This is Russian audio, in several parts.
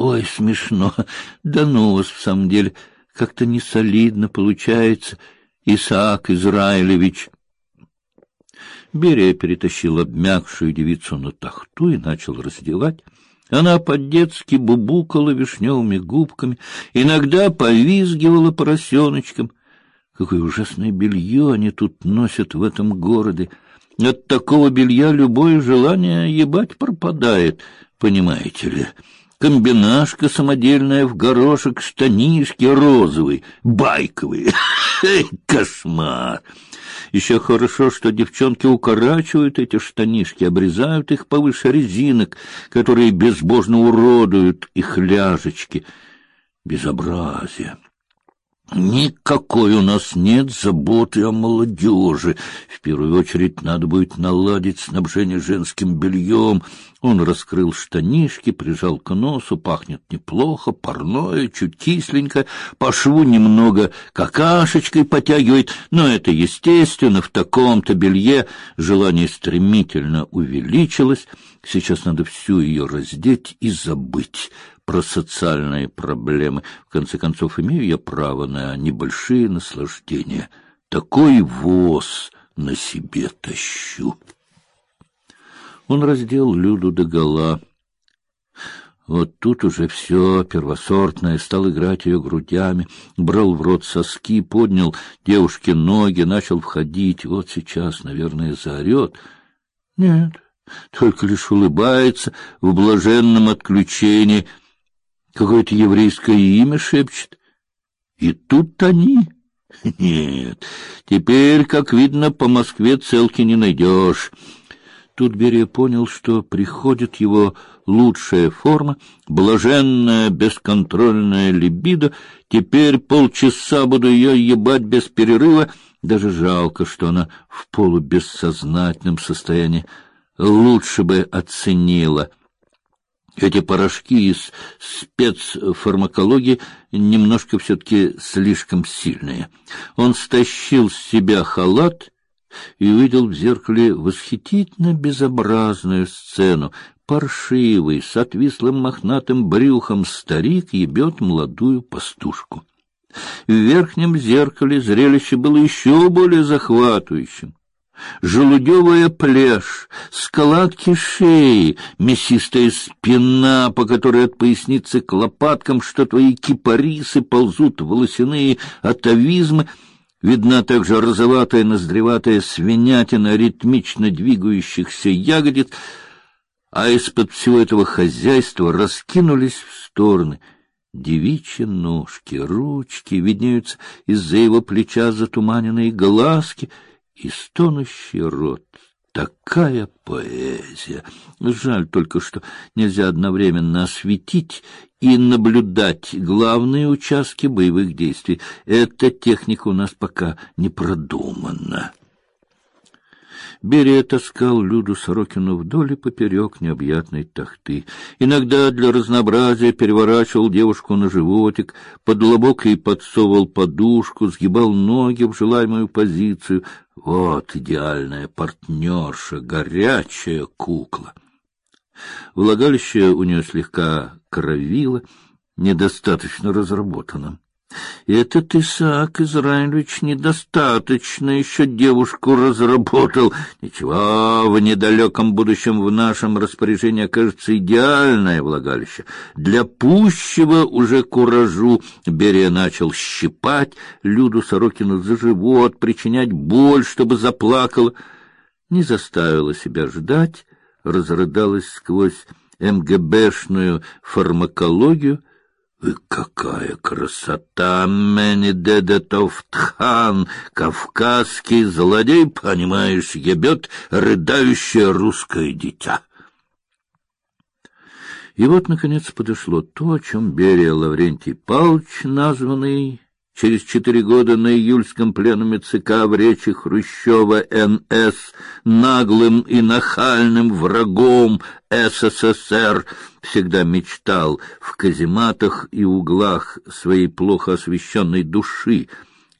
Ой, смешно. Да ну вас, в самом деле, как-то не солидно получается, Исаак Израилевич. Берия перетащил обмякшую девицу на тахту и начал раздевать. Она по-детски бубукала вишневыми губками, иногда повизгивала поросеночком. Какое ужасное белье они тут носят в этом городе! От такого белья любое желание ебать пропадает, понимаете ли. Комбинашка самодельная в горошек, штанишки розовые, байковые. Кошмар! Еще хорошо, что девчонки укорачивают эти штанишки, обрезают их повыше резинок, которые безбожно уродуют их ляжечки. Безобразие! Никакой у нас нет заботы о молодежи. В первую очередь надо будет наладить снабжение женским бельем. Он раскрыл штанишки, прижал к носу, пахнет неплохо, парное, чуть кисленько, по шву немного какашечкой потягивает, но это естественно, в таком-то белье желание стремительно увеличилось. Сейчас надо всю ее раздеть и забыть про социальные проблемы. В конце концов, имею я право на небольшие наслаждения. Такой воз на себе тащу. Он раздел Люду догола. Вот тут уже все первосортное, стал играть ее грудями, брал в рот соски, поднял девушке ноги, начал входить. Вот сейчас, наверное, заорет. Нет, только лишь улыбается в блаженном отключении — Какое-то еврейское имя шепчет. И тут они... Нет, теперь, как видно, по Москве целки не найдешь. Тут Берия понял, что приходит его лучшая форма, блаженная, бесконтрольная либидо. Теперь полчаса буду ее ебать без перерыва. Даже жалко, что она в полубессознательном состоянии. Лучше бы оценила. Эти порошки из спецфармакологии немножко все-таки слишком сильные. Он стащил с себя халат и увидел в зеркале восхитительно безобразную сцену. Паршивый, с отвислым мохнатым брюхом старик ебет молодую пастушку. В верхнем зеркале зрелище было еще более захватывающим желудевая плешь, складки шеи, мясистая спина, по которой от поясницы к лопаткам, что твои кипарисы ползут волосяные атовизмы, видна также розоватая ноздреватая свинятина ритмично двигающихся ягодиц, а из-под всего этого хозяйства раскинулись в стороны девичьи ножки, ручки, виднеются из-за его плеча затуманенные глазки — и стонущий рот. Такая поэзия! Жаль только, что нельзя одновременно осветить и наблюдать главные участки боевых действий. Эта техника у нас пока не продумана. Берия таскал Люду Сорокину вдоль и поперек необъятной тахты. Иногда для разнообразия переворачивал девушку на животик, под лобок ей подсовывал подушку, сгибал ноги в желаемую позицию. Вот идеальная партнерша, горячая кукла. Влагалище у нее слегка кровило, недостаточно разработано. Этот Исаак Израилевич недостаточно еще девушку разработал. Ничего, в недалеком будущем в нашем распоряжении окажется идеальное влагалище. Для пущего уже куражу Берия начал щипать Люду Сорокину за живот, причинять боль, чтобы заплакала. Не заставила себя ждать, разрыдалась сквозь МГБшную фармакологию — Какая красота! Менедедетов Тхан, кавказский злодей, понимаешь, ебет рыдающее русское дитя. И вот, наконец, подошло то, о чем Берия Лаврентий Павлович, названный через четыре года на июльском пленуме ЦК в речи Хрущева Н.С. наглым и нахальным врагом СССР всегда мечтал в казематах и углах своей плохо освещенной души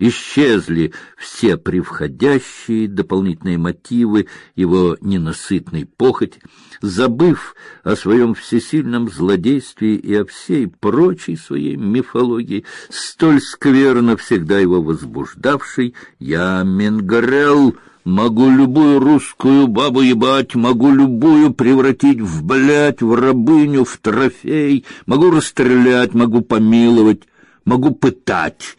Исчезли все превходящие дополнительные мотивы его ненасытной похоти, забыв о своем всесильном злодействе и о всей прочей своей мифологии, столь скверно всегда его возбуждавшей, я Менгарел Могу любую русскую бабу ебать, могу любую превратить в блядь, в рабыню, в трофей, могу расстрелять, могу помиловать, могу пытать.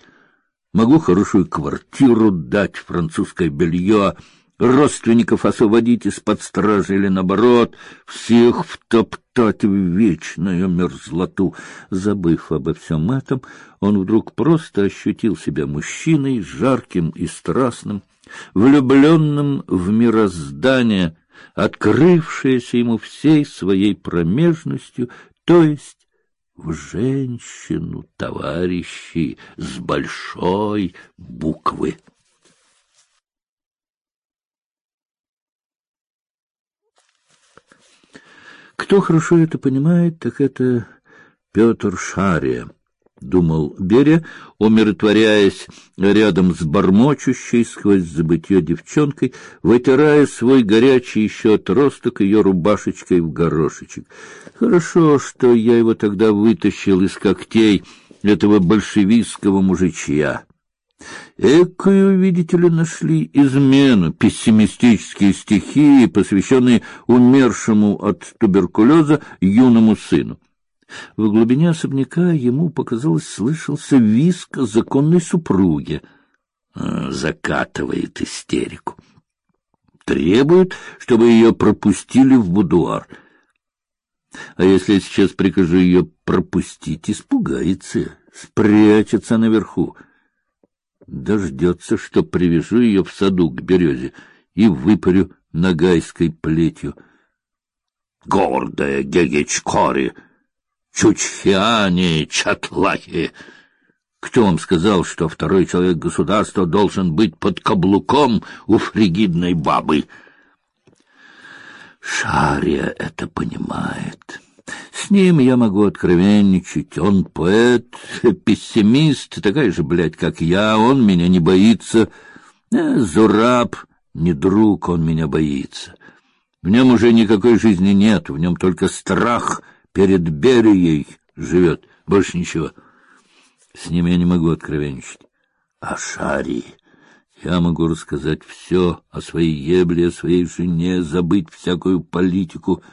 Могу хорошую квартиру дать, французское белье, родственников освободить из-под стражи или наоборот, всех втоптать в вечную мерзлоту. Забыв обо всем этом, он вдруг просто ощутил себя мужчиной, жарким и страстным, влюбленным в мироздание, открывшееся ему всей своей промежностью, то есть в женщину, товарищи, с большой буквы. Кто хорошо это понимает, так это Петр Шария думал Берия, умиротворяясь рядом с бормочущей сквозь забытье девчонкой, вытирая свой горячий еще отросток ее рубашечкой в горошечек. Хорошо, что я его тогда вытащил из когтей этого большевистского мужичья. Экую, видите ли, нашли измену, пессимистические стихи, посвященные умершему от туберкулеза юному сыну. В глубине особняка ему показалось слышался визг законной супруги. А, закатывает истерику. Требует, чтобы ее пропустили в будуар. А если я сейчас прикажу ее пропустить, испугается, спрячется наверху. Дождется, что привяжу ее в саду к березе и выпарю нагайской плетью. Гордая Гегечкори! Чучхиане, чатлахи. Кто вам сказал, что второй человек государства должен быть под каблуком у фригидной бабы? Шария это понимает. С ним я могу откровенничать. Он поэт, пессимист, такая же, блядь, как я. Он меня не боится. Э, Зураб не друг, он меня боится. В нем уже никакой жизни нет, в нем только страх — перед Берией живет, больше ничего. С ним я не могу откровенничать. А Шари я могу рассказать все о своей ебле, о своей жене, забыть всякую политику.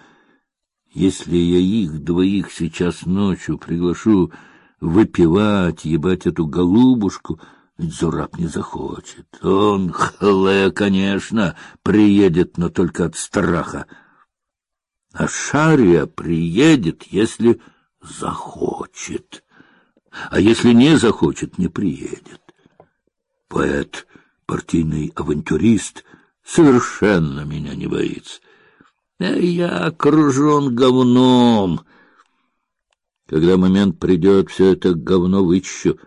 Если я их двоих сейчас ночью приглашу выпивать, ебать эту голубушку, Зураб не захочет. Он, хле, конечно, приедет, но только от страха. А Шария приедет, если захочет. А если не захочет, не приедет. Поэт, партийный авантюрист, совершенно меня не боится. Я окружен говном. Когда момент придет, все это говно вычищу.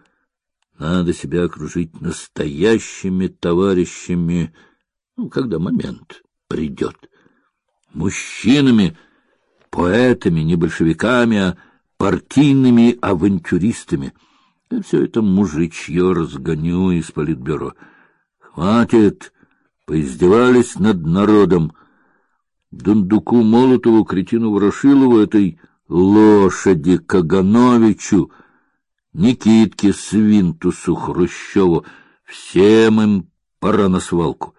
Надо себя окружить настоящими товарищами, ну, когда момент придет мужчинами, поэтами, не большевиками, а партийными авантюристами. И все это мужичье разгоню из политбюро. Хватит, поиздевались над народом. Дундуку Молотову, кретину Ворошилову, этой лошади Кагановичу, Никитке Свинтусу Хрущеву, всем им пора на свалку.